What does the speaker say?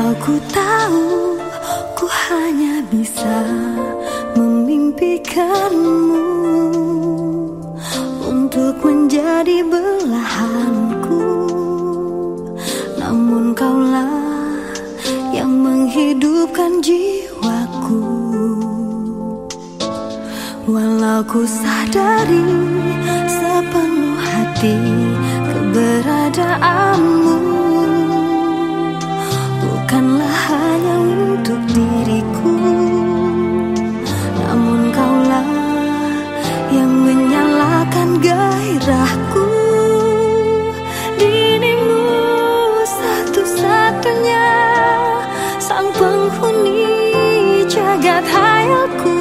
Ku tahu ku hanya bisa memimpikanmu Untuk menjadi belahanku. Namun kaulah yang menghidupkan jiwaku. Walau ku sadari sepenuh hati keberadaanmu hanya untuk diriku. Namun kaulah yang menyalakan gairahku. Dirimu satu-satunya Sang penghuni jagat hayalku.